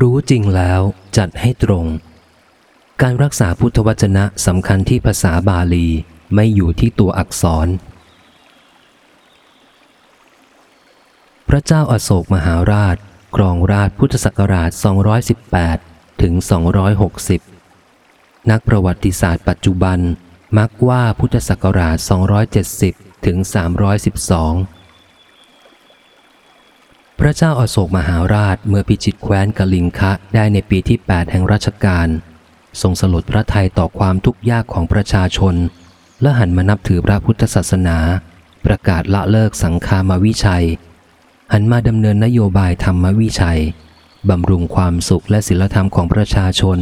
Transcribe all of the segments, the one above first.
รู้จริงแล้วจัดให้ตรง การรักษาพุทธวจนะสำคัญที่ภาษาบาลีไม่อยู่ที่ตัวอักษร พระเจ้าอาโศกมหาราชครองราชพุทธศักราช 218 ถึง 260 นักประวัติศาสตร์ปัจจุบันมักว่าพุทธศักราช 270 ถึง 312 พระเจ้าอาโศกมหาราชเมื่อพิชิตแคว้นกลิงคะได้ในปีที่ 8 แห่งรัชกาลทรงสลดพระทัยต่อความทุกข์ยากของประชาชน และหันมานับถือพระพุทธศาสนา ประกาศละเลิกสังฆามาวิชัย หันมาดำเนินนโยบายธรรมวิชัยบำรุงความสุขและศีลธรรมของประชาชน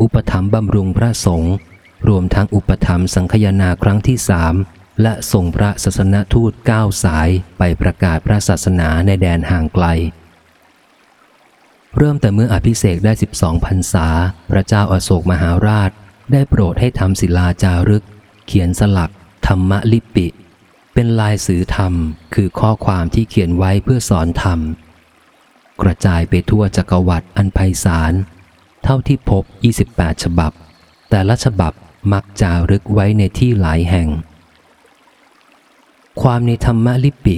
อุปถัมภ์บำรุงพระสงฆ์รวมทั้งอุปถัมภ์สังคยนาครั้งที่สาม และส่งพระศาสนทูตเก้าสายไปประกาศพระศาสนาในแดนห่างไกล เริ่มแต่เมื่ออภิเษกได้ 12พรรษา พระเจ้าอาโศกมหาราช ได้โปรดให้ทำศิลาจารึก เขียนสลัก ธรรมลิปิ เป็นลายสื่อธรรม คือข้อความที่เขียนไว้เพื่อสอนธรรม กระจายไปทั่วจักรวรรดิอันไพศาล เท่าที่พบ 28 ฉบับ แต่ละฉบับมักจารึกไว้ในที่หลายแห่ง ความในธรรมลิปิ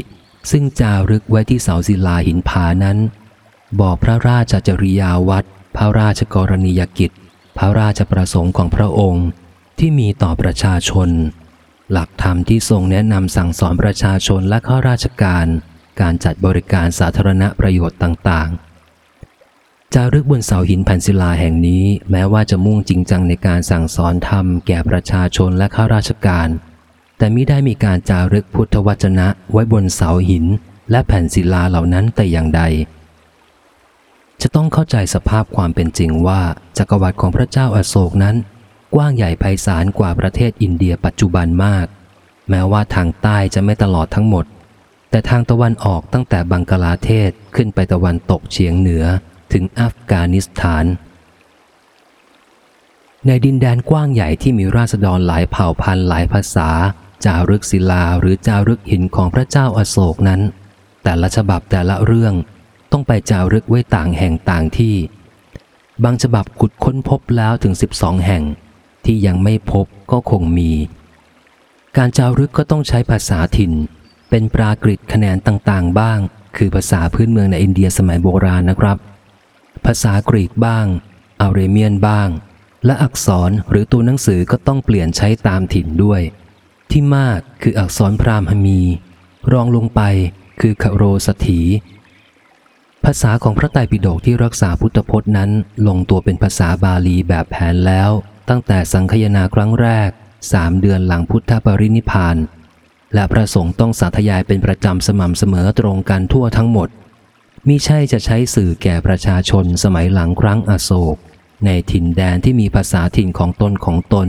ซึ่งจารึกไว้ที่เสาศิลาหินผานั้น บอกพระราชจริยาวัดพระราชกรณียกิจ พระราชประสงค์ของพระองค์ที่มีต่อประชาชน หลักธรรมที่ทรงแนะนำสั่งสอนประชาชนและข้าราชการ การจัดบริการสาธารณประโยชน์ต่างๆ จารึกบนเสาหินแผ่นศิลาแห่งนี้แม้ว่าจะมุ่งจริงจังในการสั่งสอนธรรมแก่ประชาชนและข้าราชการ แต่มิได้มีการจารึกพุทธวจนะไว้บนเสาหิน และแผ่นศิลาเหล่านั้นแต่อย่างใด จะต้องเข้าใจสภาพความเป็นจริงว่าจักรวรรดิของพระเจ้าอาโศกนั้น กว้างใหญ่ไพศาลกว่าประเทศอินเดียปัจจุบันมาก แม้ว่าทางใต้จะไม่ตลอดทั้งหมด แต่ทางตะวันออกตั้งแต่บังกลาเทศขึ้นไปตะวันตกเฉียงเหนือถึงอัฟกานิสถานในดินแดนกว้างใหญ่ที่มีราษฎรหลายเผ่าพันธุ์หลายภาษา จารึกศิลาหรือจารึกหินของพระเจ้าอาโศกนั้น แต่ละฉบับแต่ละเรื่องต้องไปจารึกไว้ต่างแห่งต่างที่ บางฉบับขุดค้นพบแล้วถึง 12 แห่ง ที่ยังไม่พบก็คงมี การจารึกก็ต้องใช้ภาษาถิ่น เป็นปรากฤตคะแนนต่างๆ บ้าง คือภาษาพื้นเมืองในอินเดียสมัยโบราณนะครับ ภาษากรีกบ้างอาเรเมียนบ้าง และอักษรหรือตัวหนังสือก็ต้องเปลี่ยนใช้ตามถิ่นด้วย ที่มากคืออักษรพราหมณ์มี รองลงไปคือคโรสถี ภาษาของพระไตรปิฎกที่รักษาพุทธพจน์นั้น ลงตัวเป็นภาษาบาลีแบบแผนแล้ว ตั้งแต่สังคยนาครั้งแรกสามเดือนหลังพุทธปรินิพาน และพระสงฆ์ต้องสาธยายเป็นประจำสม่ำเสมอตรงกันทั่วทั้งหมดมิใช่จะใช้สื่อแก่ประชาชนสมัยหลังครั้งอโศก ในถิ่นแดนที่มีภาษาถิ่นของตนของตน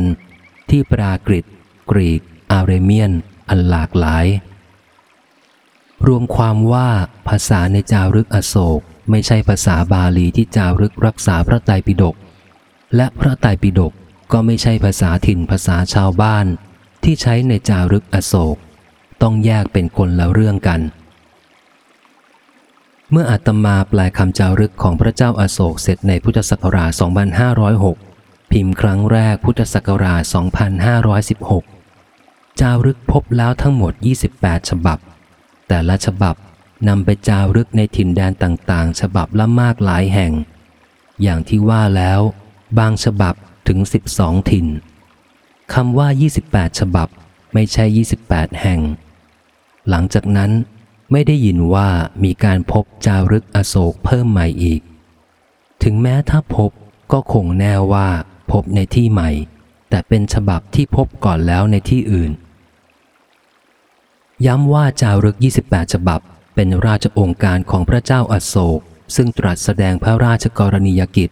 ที่ปรากฤตกรีก อาเรเมียน อันหลากหลาย รวมความว่าภาษาในจารึกอโศกไม่ใช่ภาษาบาลีที่จารึกรักษาพระไตรปิฎกและพระไตรปิฎกก็ไม่ใช่ภาษาถิ่นภาษาชาวบ้าน ที่ใช้ในจารึกอโศก ต้องแยกเป็นคนละเรื่องกัน เมื่ออาตมาแปลคำจารึกของพระเจ้าอาโศกเสร็จในพุทธศักราช 2506 พิมพ์ครั้งแรกพุทธศักราช 2516 จารึกพบแล้วทั้งหมด 28 ฉบับ แต่ละฉบับนำไปจารึกในถิ่นแดนต่างๆ ฉบับละมากหลายแห่ง อย่างที่ว่าแล้ว บางฉบับถึง 12 ถิ่นคำว่า 28 ฉบับไม่ใช่ 28 แห่ง หลังจากนั้นไม่ได้ยินว่ามีการพบจารึกอโศกเพิ่มใหม่อีก ถึงแม้ถ้าพบก็คงแน่ว่าพบในที่ใหม่ แต่เป็นฉบับที่พบก่อนแล้วในที่อื่น ย้ำว่าจารึก 28 ฉบับ เป็นราชองค์การของพระเจ้าอโศก ซึ่งตรัสแสดงพระราชกรณียกิจ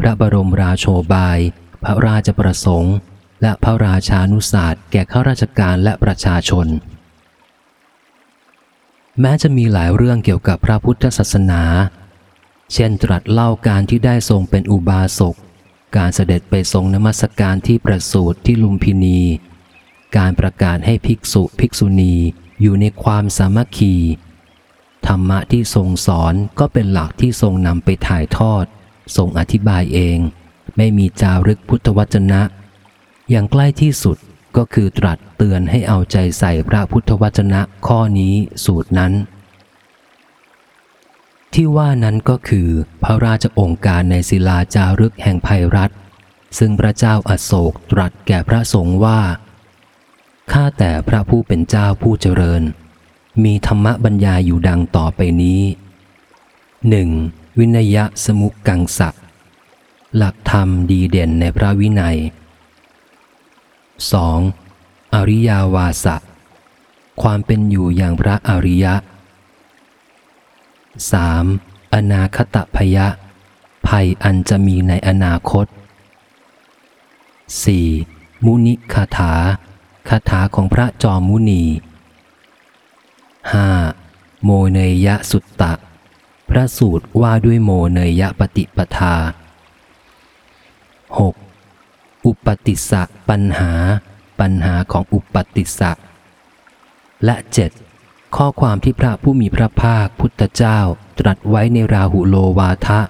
พระบรมราโชบาย พระราชประสงค์ และพระราชานุศาสตร์แก่ข้าราชการและประชาชน แม้จะมีหลายเรื่องเกี่ยวกับพระพุทธศาสนา เช่นตรัสเล่าการที่ได้ทรงเป็นอุบาสก การเสด็จไปทรงนมัสการที่ประสูติที่ลุมพินี การประกาศให้ภิกษุภิกษุณี อยู่ในความสามัคคี ธรรมะที่ทรงสอนก็เป็นหลักที่ทรงนำไปถ่ายทอด ทรงอธิบายเอง ไม่มีจารึกพุทธวจนะ อย่างใกล้ที่สุดก็คือตรัสเตือนให้เอาใจใส่พระพุทธวจนะข้อนี้สูตรนั้น ที่ว่านั้นก็คือพระราชองค์การในศิลาจารึกแห่งภัยรัฐ ซึ่งพระเจ้าอาโศกตรัสแก่พระสงฆ์ว่า ข้าแต่พระผู้เป็นเจ้าผู้เจริญ มีธรรมบรรยายอยู่ดังต่อไปนี้หนึ่งวินยะสมุกกังสักหลักธรรมดีเด่นในพระวินัย 2. อริยาวาสะความเป็นอยู่อย่างพระอริยะ 3. อนาคตพยะ ภัยอันจะมีในอนาคต 4. มุนิคาถา คาถาของพระจอมมุนี 5. โมเนยะสุตตะ พระสูตรว่าด้วยโมเนยะปฏิปทา 6. อุปติสสะปัญหา ปัญหาของอุปติสสะและ 7. ข้อความที่พระผู้มีพระภาคพุทธเจ้าตรัสไว้ในราหุโลวาทะ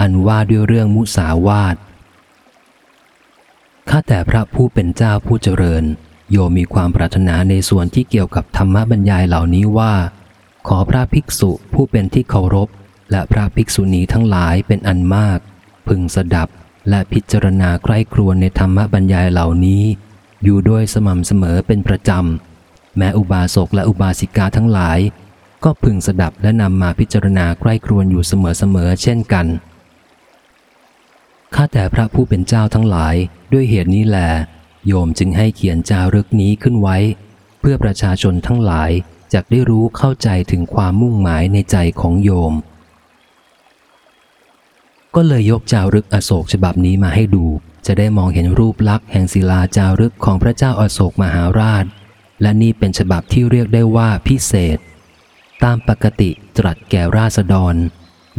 อันว่าด้วยเรื่องมุสาวาทข้าแต่พระผู้เป็นเจ้าผู้เจริญ โยมมีความปรารถนาในส่วนที่เกี่ยวกับธรรมบรรยายเหล่านี้ว่า ขอพระภิกษุผู้เป็นที่เคารพ และพระภิกษุณีทั้งหลายเป็นอันมาก พึงสดับและพิจารณาใคร่ครวญในธรรมบรรยายเหล่านี้ อยู่โดยสม่ำเสมอเป็นประจำ แม้อุบาสกและอุบาสิกาทั้งหลาย ก็พึงสดับและนำมาพิจารณาใคร่ครวญอยู่เสมอๆเช่นกันข้าแต่พระผู้เป็นเจ้าทั้งหลายด้วยเหตุนี้แหล โยมจึงให้เขียนจารึกนี้ขึ้นไว้ เพื่อประชาชนทั้งหลายจะได้รู้เข้าใจถึงความมุ่งหมายในใจของโยม ก็เลยยกจารึกอโศกฉบับนี้มาให้ดู จะได้มองเห็นรูปลักษณ์แห่งศิลาจารึกของพระเจ้าอโศกมหาราช และนี่เป็นฉบับที่เรียกได้ว่าพิเศษ ตามปกติตรัสแก่ราษฎร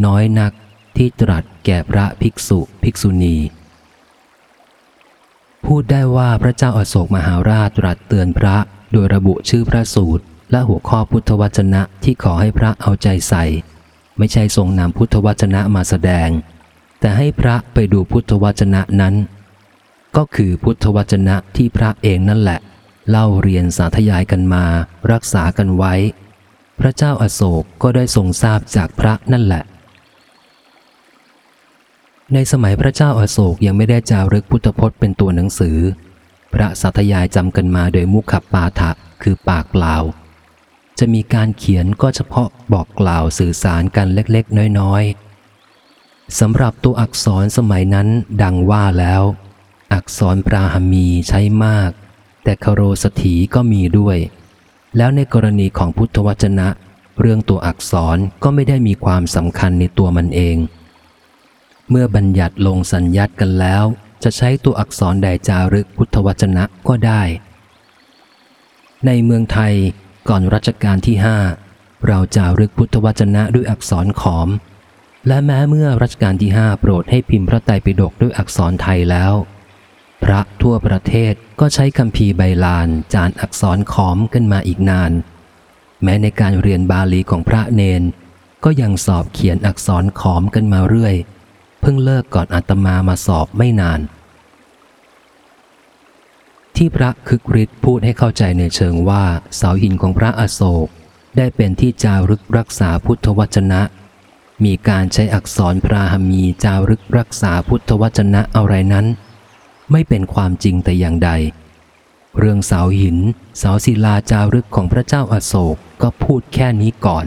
น้อยนักที่ตรัสแก่พระภิกษุภิกษุณี พูดได้ว่าพระเจ้าอาโศกมหาราชตรัสเตือนพระโดยระบุชื่อพระสูตร และหัวข้อพุทธวจนะที่ขอให้พระเอาใจใส่ ไม่ใช่ทรงนำพุทธวจนะมาแสดง แต่ให้พระไปดูพุทธวจนะนั้น ก็คือพุทธวจนะที่พระเองนั่นแหละ เล่าเรียนสาธยายกันมา รักษากันไว้ พระเจ้าอาโศกก็ได้ทรงทราบจากพระนั่นแหละ ในสมัยพระเจ้าอาโศกยังไม่ได้จารึกพุทธพจน์เป็นตัวหนังสือ พระสัทยายจำกันมาโดยมุขปาฐะคือปากเปล่า จะมีการเขียนก็เฉพาะบอกกล่าวสื่อสารกันเล็กๆ น้อยๆสำหรับตัวอักษรสมัยนั้นดังว่าแล้ว อักษรปราหมีใช้มาก แต่คโรสถีก็มีด้วย แล้วในกรณีของพุทธวจนะ เรื่องตัวอักษรก็ไม่ได้มีความสำคัญในตัวมันเอง เมื่อบัญญัติลงสัญญัติกันแล้ว จะใช้ตัวอักษรใดจารึกพุทธวจนะก็ได้ ในเมืองไทยก่อนรัชกาลที่ห้าเราจารึกพุทธวจนะด้วยอักษรขอม และแม้เมื่อรัชกาลที่ห้าโปรดให้พิมพ์พระไตรปิฎกด้วยอักษรไทยแล้ว พระทั่วประเทศก็ใช้คำพีร์ใบลาน จานอักษรขอมกันมาอีกนาน แม้ในการเรียนบาลีของพระเนน ก็ยังสอบเขียนอักษรขอมกันมาเรื่อย เพิ่งเลิกก่อนอาตมามาสอบไม่นาน ที่พระคึกฤทธิ์พูดให้เข้าใจในเชิงว่าเสาหินของพระอโศกได้เป็นที่จารึกรักษาพุทธวจนะ มีการใช้อักษรพราหมีจารึกรักษาพุทธวจนะอะไรนั้น ไม่เป็นความจริงแต่อย่างใด เรื่องเสาหิน เสาศิลาจารึกของพระเจ้าอาโศกก็พูดแค่นี้ก่อน